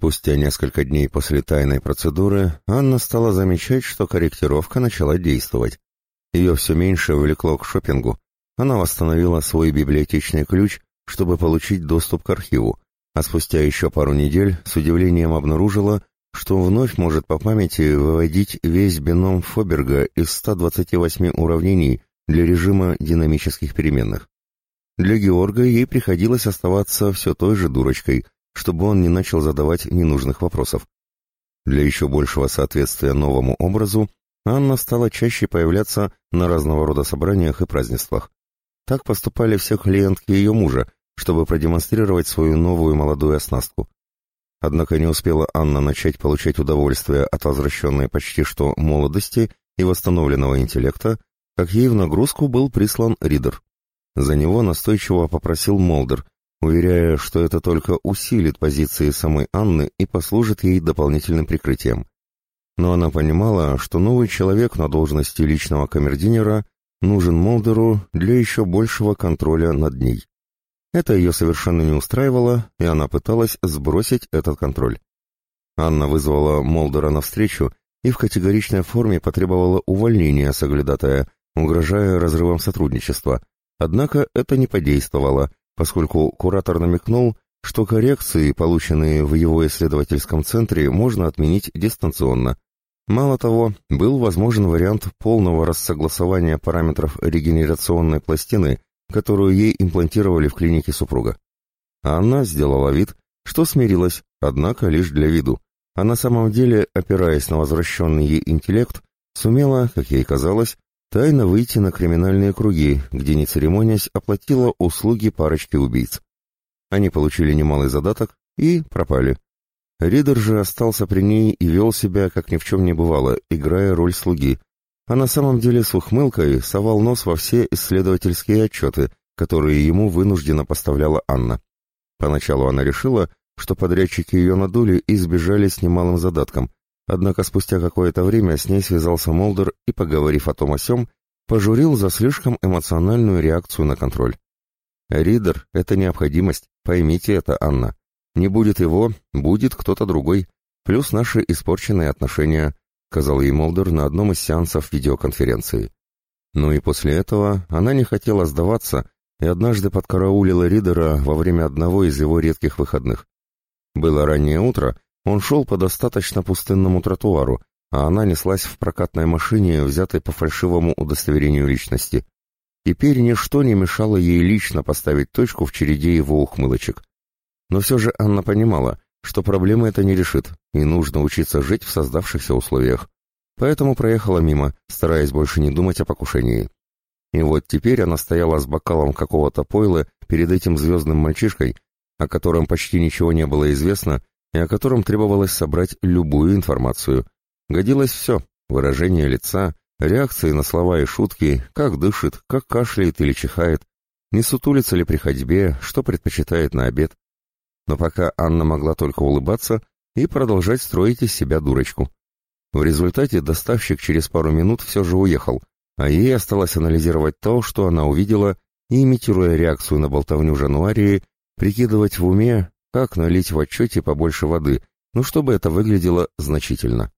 Спустя несколько дней после тайной процедуры Анна стала замечать, что корректировка начала действовать. Ее все меньше влекло к шопингу. Она восстановила свой библиотечный ключ, чтобы получить доступ к архиву, а спустя еще пару недель с удивлением обнаружила, что вновь может по памяти выводить весь бином Фоберга из 128 уравнений для режима динамических переменных. Для Георга ей приходилось оставаться все той же дурочкой, чтобы он не начал задавать ненужных вопросов. Для еще большего соответствия новому образу Анна стала чаще появляться на разного рода собраниях и празднествах. Так поступали все клиентки ее мужа, чтобы продемонстрировать свою новую молодую оснастку. Однако не успела Анна начать получать удовольствие от возвращенной почти что молодости и восстановленного интеллекта, как ей в нагрузку был прислан Ридер. За него настойчиво попросил Молдер, уверяя, что это только усилит позиции самой Анны и послужит ей дополнительным прикрытием. Но она понимала, что новый человек на должности личного камердинера нужен Молдеру для еще большего контроля над ней. Это ее совершенно не устраивало, и она пыталась сбросить этот контроль. Анна вызвала Молдера на встречу и в категоричной форме потребовала увольнения соглядатая, угрожая разрывом сотрудничества. Однако это не подействовало, поскольку куратор намекнул, что коррекции, полученные в его исследовательском центре, можно отменить дистанционно. Мало того, был возможен вариант полного рассогласования параметров регенерационной пластины которую ей имплантировали в клинике супруга. Она сделала вид, что смирилась, однако лишь для виду, а на самом деле, опираясь на возвращенный ей интеллект, сумела, как ей казалось, тайно выйти на криминальные круги, где, не церемонясь, оплатила услуги парочки убийц. Они получили немалый задаток и пропали. Ридер же остался при ней и вел себя, как ни в чем не бывало, играя роль слуги, а на самом деле с ухмылкой совал нос во все исследовательские отчеты, которые ему вынужденно поставляла Анна. Поначалу она решила, что подрядчики ее надули и сбежали с немалым задатком, однако спустя какое-то время с ней связался Молдер и, поговорив о том о сём, пожурил за слишком эмоциональную реакцию на контроль. «Ридер — это необходимость, поймите это, Анна. Не будет его, будет кто-то другой, плюс наши испорченные отношения, сказал ей Молдер на одном из сеансов видеоконференции. Ну и после этого она не хотела сдаваться и однажды подкараулила Ридера во время одного из его редких выходных. Было раннее утро, он шел по достаточно пустынному тротуару, а она неслась в прокатной машине, взятой по фальшивому удостоверению личности. Теперь ничто не мешало ей лично поставить точку в череде его ухмылочек. Но все же Анна понимала, что проблемы это не решит, и нужно учиться жить в создавшихся условиях. Поэтому проехала мимо, стараясь больше не думать о покушении. И вот теперь она стояла с бокалом какого-то пойла перед этим звездным мальчишкой, о котором почти ничего не было известно и о котором требовалось собрать любую информацию. Годилось все — выражение лица, реакции на слова и шутки, как дышит, как кашляет или чихает, не сутулится ли при ходьбе, что предпочитает на обед но пока Анна могла только улыбаться и продолжать строить из себя дурочку. В результате доставщик через пару минут все же уехал, а ей осталось анализировать то, что она увидела, и, имитируя реакцию на болтовню Жануарии, прикидывать в уме, как налить в отчете побольше воды, ну чтобы это выглядело значительно.